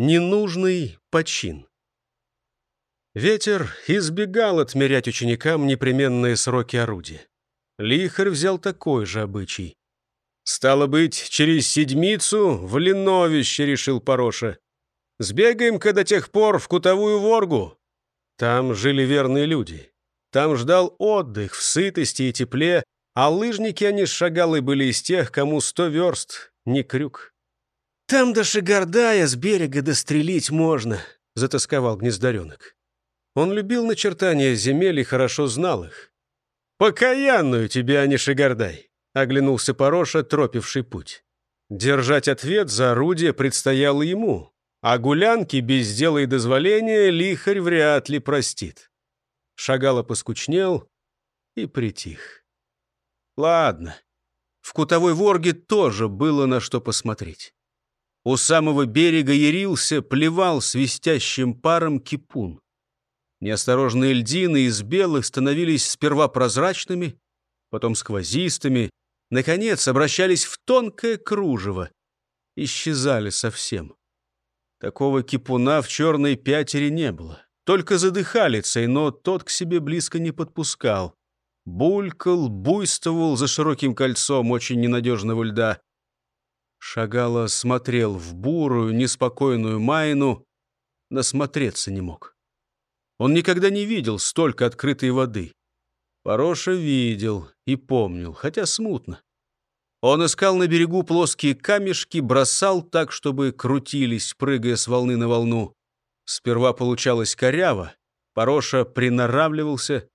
Ненужный почин. Ветер избегал отмерять ученикам непременные сроки орудия. Лихарь взял такой же обычай. «Стало быть, через седмицу в Леновище», — решил Пороша. «Сбегаем-ка до тех пор в Кутовую Воргу». Там жили верные люди. Там ждал отдых в сытости и тепле, а лыжники они с шагалой были из тех, кому сто верст, не крюк. «Там до Шигардая с берега дострелить можно», — затасковал гнездаренок. Он любил начертания земель и хорошо знал их. «Покаянную тебе, а не Шигардай!» — оглянулся Пороша, тропивший путь. Держать ответ за орудие предстояло ему, а гулянки без дела и дозволения лихарь вряд ли простит. Шагало поскучнел и притих. Ладно, в Кутовой Ворге тоже было на что посмотреть. У самого берега ярился, плевал свистящим паром кипун. Неосторожные льдины из белых становились сперва прозрачными, потом сквозистыми, наконец обращались в тонкое кружево, исчезали совсем. Такого кипуна в черной пятере не было. Только задыхалицей, но тот к себе близко не подпускал. Булькал, буйствовал за широким кольцом очень ненадежного льда. Шагало смотрел в бурую, неспокойную майну, насмотреться не мог. Он никогда не видел столько открытой воды. Пороша видел и помнил, хотя смутно. Он искал на берегу плоские камешки, бросал так, чтобы крутились, прыгая с волны на волну. Сперва получалось коряво, Пороша приноравливался,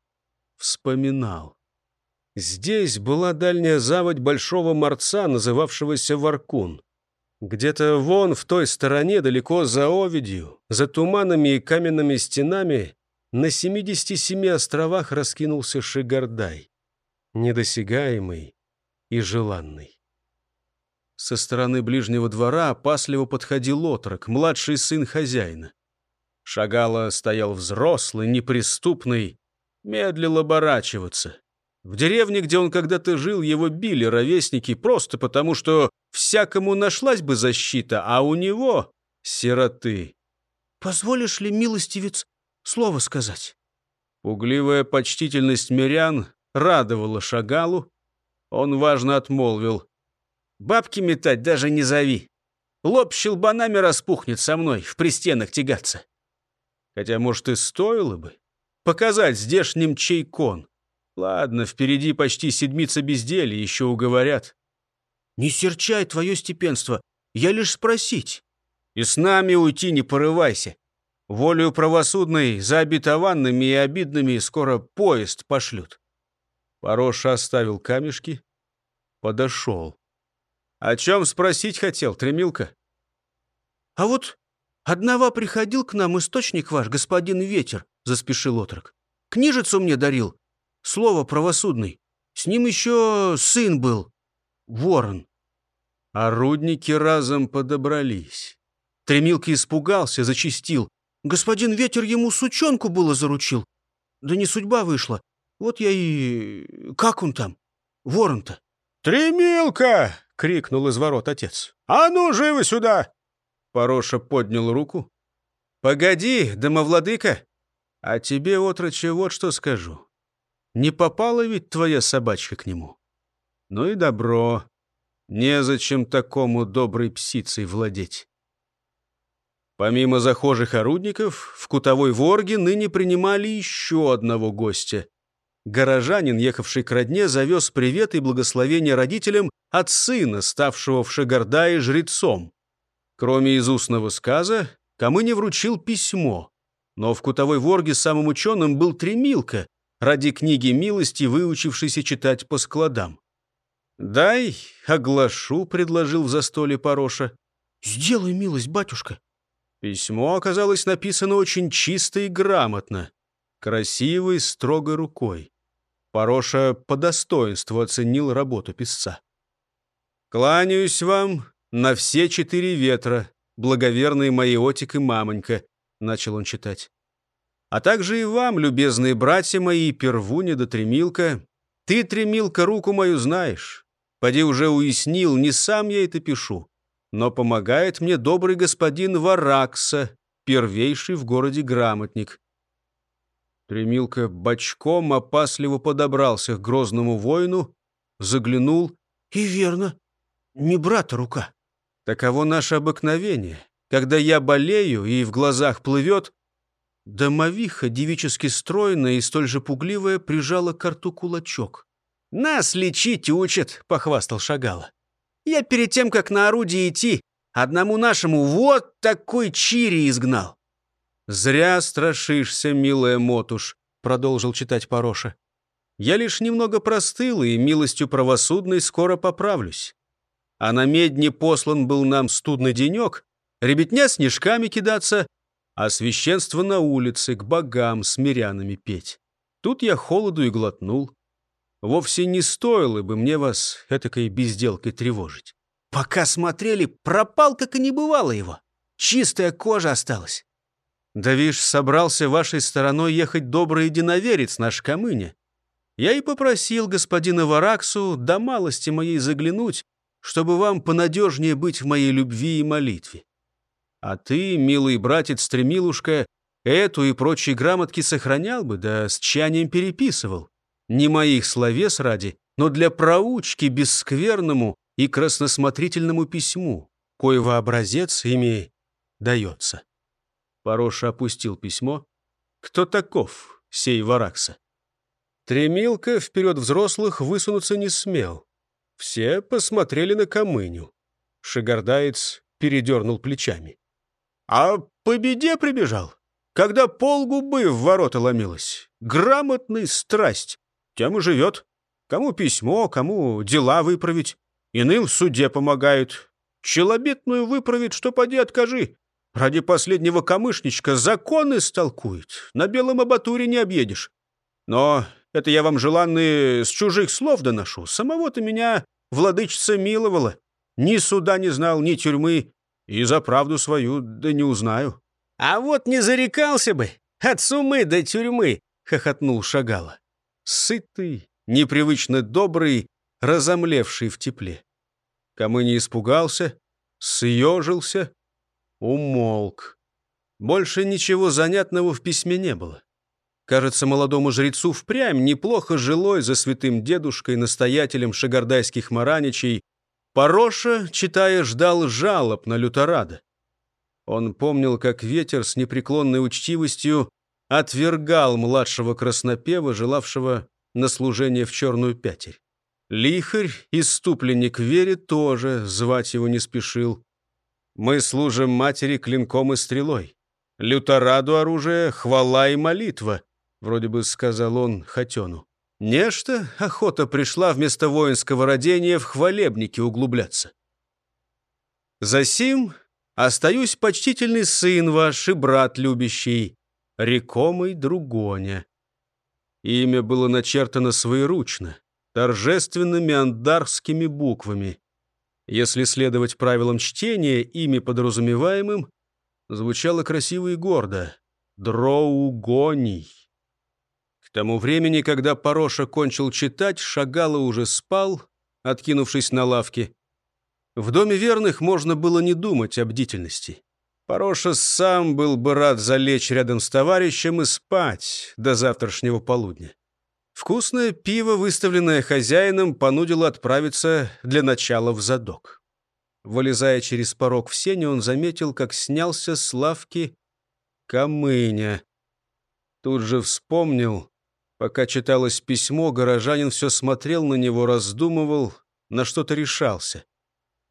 вспоминал. Здесь была дальняя заводь большого морца, называвшегося Варкун. Где-то вон в той стороне, далеко за Овидью, за туманами и каменными стенами, на 77 островах раскинулся Шигардай, недосягаемый и желанный. Со стороны ближнего двора опасливо подходил отрок, младший сын хозяина. Шагала стоял взрослый, неприступный, медлил оборачиваться. В деревне, где он когда-то жил, его били ровесники просто потому, что всякому нашлась бы защита, а у него — сироты. «Позволишь ли, милостивец, слово сказать?» Пугливая почтительность мирян радовала Шагалу. Он важно отмолвил. «Бабки метать даже не зови. Лоб щелбанами распухнет со мной, в пристенок тягаться. Хотя, может, и стоило бы показать здешним чей кон. Ладно, впереди почти седмица безделья, еще уговорят. Не серчай, твое степенство, я лишь спросить. И с нами уйти не порывайся. Волею правосудной за обетованными и обидными скоро поезд пошлют. Пороша оставил камешки, подошел. О чем спросить хотел, Тремилка? А вот одного приходил к нам источник ваш, господин Ветер, заспешил отрок. Книжицу мне дарил, слово правосудный. С ним еще сын был, ворон. А рудники разом подобрались. Тремилка испугался, зачистил. Господин Ветер ему сучонку было заручил. Да не судьба вышла. Вот я и... Как он там? Ворон-то. «Тремилка!» — крикнул из ворот отец. «А ну, живо сюда!» Пороша поднял руку. «Погоди, домовладыка, а тебе, отроче, вот что скажу. Не попала ведь твоя собачка к нему? Ну и добро. Незачем такому доброй псицей владеть. Помимо захожих орудников, в Кутовой Ворге ныне принимали еще одного гостя. Горожанин, ехавший к родне, завез привет и благословение родителям от сына, ставшего в Шагардае жрецом. Кроме из устного сказа, Камыне вручил письмо. Но в Кутовой Ворге самым ученым был Тремилка, ради книги милости, выучившийся читать по складам. «Дай, оглашу», — предложил в застолье Пороша. «Сделай милость, батюшка». Письмо оказалось написано очень чисто и грамотно, красивой, строгой рукой. Пороша по достоинству оценил работу писца. «Кланяюсь вам на все четыре ветра, благоверные мои отик и мамонька», — начал он читать. А также и вам, любезные братья мои, Первуня да Тремилка. Ты, Тремилка, руку мою знаешь. Поди уже уяснил, не сам я это пишу. но помогает мне добрый господин Варакса, первейший в городе грамотник. Тремилка бочком опасливо подобрался к грозному воину, заглянул. И верно, не брата рука. Таково наше обыкновение. Когда я болею и в глазах плывет, домовиха, девически стройная и столь же пугливая, прижала к рту кулачок. «Нас лечить учат», — похвастал Шагала. «Я перед тем, как на орудие идти, одному нашему вот такой чири изгнал». «Зря страшишься, милая Мотуш», — продолжил читать Пороша. «Я лишь немного простыл, и милостью правосудной скоро поправлюсь. А на медне послан был нам студный денек, ребятня снежками кидаться, а священство на улице к богам с мирянами петь. Тут я холоду и глотнул. Вовсе не стоило бы мне вас этакой безделкой тревожить. Пока смотрели, пропал, как и не бывало его. Чистая кожа осталась. Да вишь, собрался вашей стороной ехать добрый единоверец наш Камыня. Я и попросил господина Вараксу до малости моей заглянуть, чтобы вам понадежнее быть в моей любви и молитве. А ты, милый братец Стремилушка, эту и прочие грамотки сохранял бы, да с чанием переписывал. Не моих словес ради, но для проучки бесскверному и красносмотрительному письму, коего образец ими дается. Пороша опустил письмо. «Кто таков, сей Варакса?» Тремилка вперед взрослых высунуться не смел. Все посмотрели на Камыню. Шигардаец передернул плечами. «А по беде прибежал, когда полгубы в ворота ломилась. Грамотный страсть, тем и живет. Кому письмо, кому дела выправить. Иным в суде помогают. Челобитную выправить, что поди откажи. Ради последнего камышничка законы столкует. На белом абатуре не объедешь. Но это я вам, желанные, с чужих слов доношу. Самого-то меня владычица миловала. Ни суда не знал, ни тюрьмы. И за правду свою да не узнаю. — А вот не зарекался бы от сумы до тюрьмы, — хохотнул Шагала. Сытый, непривычно добрый, разомлевший в тепле. Кому не испугался, съежился умолк. Больше ничего занятного в письме не было. Кажется, молодому жрецу впрямь неплохо жилой за святым дедушкой, настоятелем шагардайских мараничей. Пороша, читая, ждал жалоб на люторада. Он помнил, как ветер с непреклонной учтивостью отвергал младшего краснопева, желавшего на служение в черную пятерь. Лихарь, иступленник вере, тоже звать его не спешил. Мы служим матери клинком и стрелой. Лютораду оружие — хвала и молитва», — вроде бы сказал он Хотену. Нечто охота пришла вместо воинского родения в хвалебники углубляться. Засим остаюсь почтительный сын ваш и брат любящий, рекомый Другоня. Имя было начертано своеручно, торжественными андарскими буквами. Если следовать правилам чтения, ими подразумеваемым, звучало красиво и гордо. Дроугоний. Тому времени, когда Пороша кончил читать, Шагала уже спал, откинувшись на лавке. В доме верных можно было не думать о бдительности. Пороша сам был бы рад залечь рядом с товарищем и спать до завтрашнего полудня. Вкусное пиво, выставленное хозяином, понудило отправиться для начала в задок. Вылезая через порог в сене, он заметил, как снялся с лавки камыня. Тут же вспомнил, пока читалось письмо, горожанин все смотрел на него, раздумывал, на что-то решался.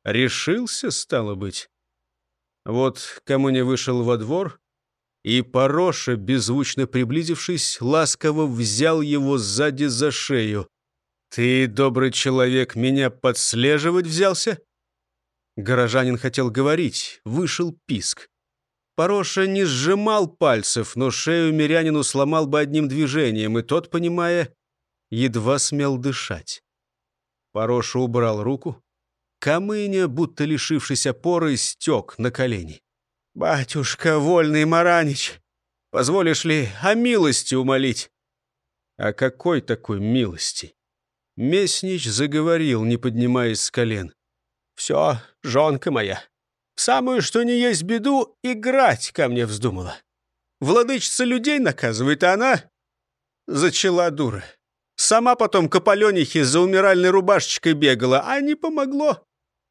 Решился, стало быть. Вот Камыня вышел во двор, и Пороша, беззвучно приблизившись, ласково взял его сзади за шею. «Ты, добрый человек, меня подслеживать взялся?» Горожанин хотел говорить, вышел писк. Пороша не сжимал пальцев, но шею мирянину сломал бы одним движением, и тот, понимая, едва смел дышать. Пороша убрал руку. Камыня, будто лишившись опоры, стек на колени. «Батюшка, вольный Маранич, позволишь ли о милости умолить?» «О какой такой милости?» Местнич заговорил, не поднимаясь с колен. «Все, жонка моя, самую что ни есть беду играть ко мне вздумала. Владычица людей наказывает, а она зачала дура. Сама потом к Аполенихе за умиральной рубашечкой бегала, а не помогло.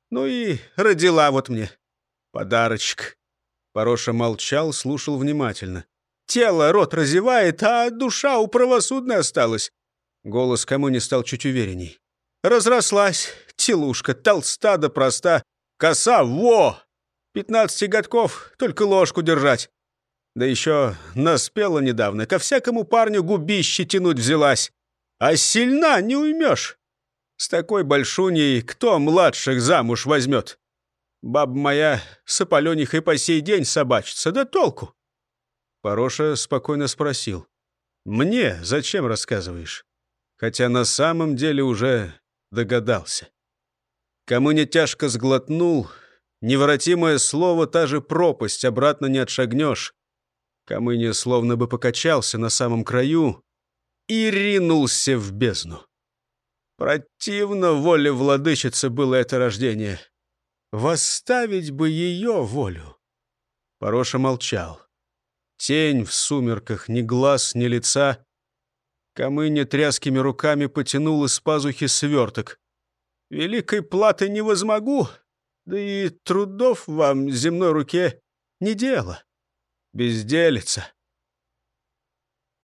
Ну и родила вот мне подарочек. Пороша молчал, слушал внимательно. Тело рот разевает, а душа у правосудной осталась. Голос кому не стал чуть уверенней. Разрослась, телушка, толста да проста. Коса, во! Пятнадцати годков, только ложку держать. Да еще наспела недавно, ко всякому парню губище тянуть взялась. А сильна не уймешь. С такой большуней кто младших замуж возьмет? Баба моя с Аполенихой по сей день собачится, да толку. Пороша спокойно спросил. «Мне зачем рассказываешь?» Хотя на самом деле уже догадался. Кому не тяжко сглотнул, неворотимое слово, та же пропасть, обратно не отшагнешь. Камыня словно бы покачался на самом краю и ринулся в бездну. Противно воле владычицы было это рождение. Восставить бы ее волю. Пороша молчал. Тень в сумерках, ни глаз, ни лица. Камыня тряскими руками потянул из пазухи сверток. «Великой платы не возмогу, да и трудов вам земной руке не дело. Безделица.